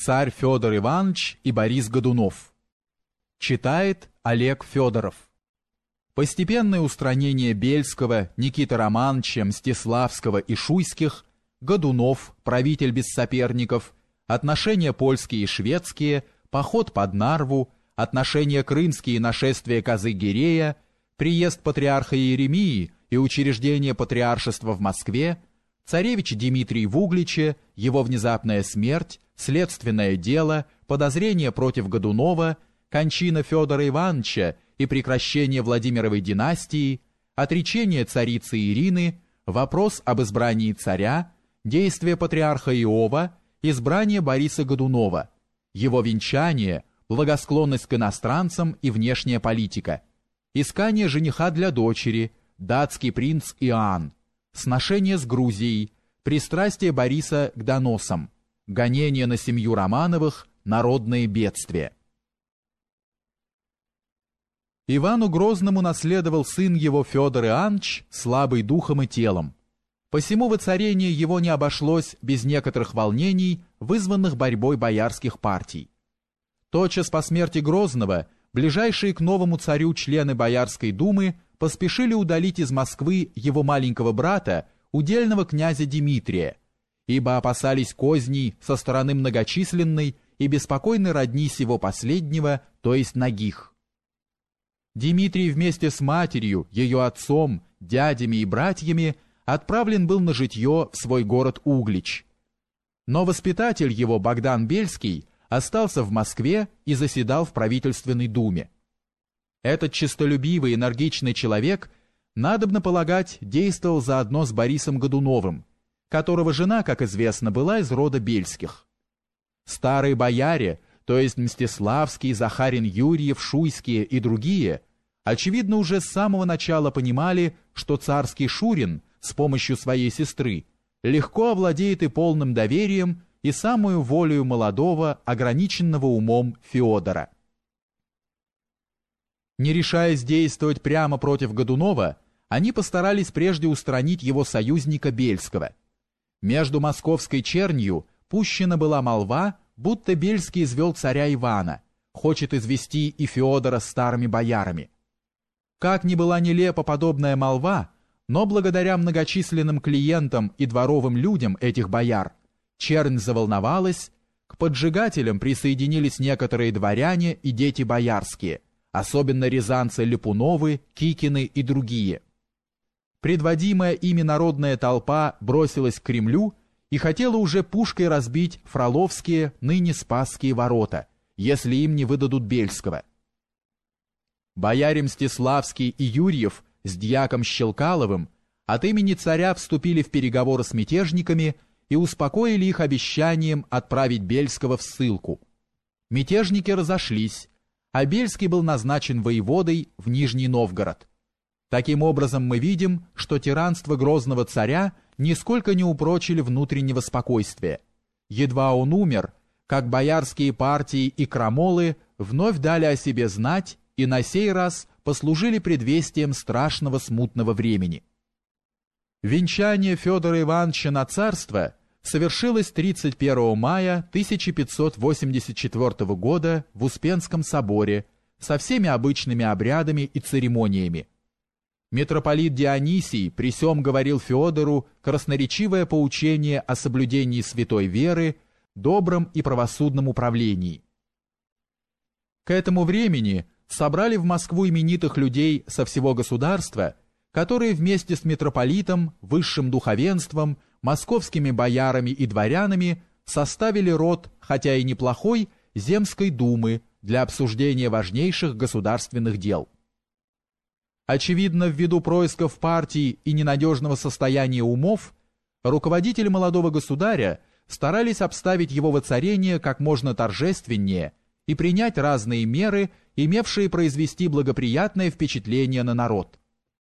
Царь Федор Иванович и Борис Годунов. Читает Олег Федоров. Постепенное устранение Бельского, Никиты Романовича, Мстиславского и Шуйских, Годунов, правитель без соперников, отношения польские и шведские, поход под Нарву, отношения крымские и нашествие Козы-Гирея, приезд патриарха Иеремии и учреждение патриаршества в Москве, царевич Дмитрий в Угличе, его внезапная смерть, следственное дело, подозрение против Годунова, кончина Федора Ивановича и прекращение Владимировой династии, отречение царицы Ирины, вопрос об избрании царя, действия патриарха Иова, избрание Бориса Годунова, его венчание, благосклонность к иностранцам и внешняя политика, искание жениха для дочери, датский принц Иоанн, сношение с Грузией, пристрастие Бориса к доносам, гонение на семью Романовых, народные бедствия. Ивану Грозному наследовал сын его Федор Иоаннович, слабый духом и телом. Посему воцарение его не обошлось без некоторых волнений, вызванных борьбой боярских партий. Тотчас по смерти Грозного ближайшие к новому царю члены Боярской думы поспешили удалить из Москвы его маленького брата, удельного князя Дмитрия, ибо опасались козней со стороны многочисленной и беспокойной родни сего последнего, то есть Нагих. Дмитрий вместе с матерью, ее отцом, дядями и братьями отправлен был на житье в свой город Углич. Но воспитатель его, Богдан Бельский, остался в Москве и заседал в правительственной думе. Этот честолюбивый, энергичный человек, надобно полагать, действовал заодно с Борисом Годуновым, которого жена, как известно, была из рода Бельских. Старые бояре, то есть Мстиславский, Захарин Юрьев, Шуйские и другие, очевидно уже с самого начала понимали, что царский Шурин с помощью своей сестры легко овладеет и полным доверием, и самую волею молодого, ограниченного умом Феодора. Не решаясь действовать прямо против Годунова, они постарались прежде устранить его союзника Бельского – между московской чернью пущена была молва, будто Бельский извел царя Ивана, хочет извести и Феодора старыми боярами. Как ни была нелепа подобная молва, но благодаря многочисленным клиентам и дворовым людям этих бояр, чернь заволновалась, к поджигателям присоединились некоторые дворяне и дети боярские, особенно рязанцы Липуновы, Кикины и другие – предводимая ими народная толпа бросилась к Кремлю и хотела уже пушкой разбить фроловские, ныне Спасские ворота, если им не выдадут Бельского. Бояре Мстиславский и Юрьев с дьяком Щелкаловым от имени царя вступили в переговоры с мятежниками и успокоили их обещанием отправить Бельского в ссылку. Мятежники разошлись, а Бельский был назначен воеводой в Нижний Новгород. Таким образом, мы видим, что тиранство грозного царя нисколько не упрочили внутреннего спокойствия. Едва он умер, как боярские партии и крамолы вновь дали о себе знать и на сей раз послужили предвестием страшного смутного времени. Венчание Федора Ивановича на царство совершилось 31 мая 1584 года в Успенском соборе со всеми обычными обрядами и церемониями, Митрополит Дионисий при сём говорил Феодору красноречивое поучение о соблюдении святой веры, добром и правосудном управлении. К этому времени собрали в Москву именитых людей со всего государства, которые вместе с митрополитом, высшим духовенством, московскими боярами и дворянами составили род, хотя и неплохой, земской думы для обсуждения важнейших государственных дел. Очевидно, ввиду происков партии и ненадежного состояния умов, руководители молодого государя старались обставить его воцарение как можно торжественнее и принять разные меры, имевшие произвести благоприятное впечатление на народ.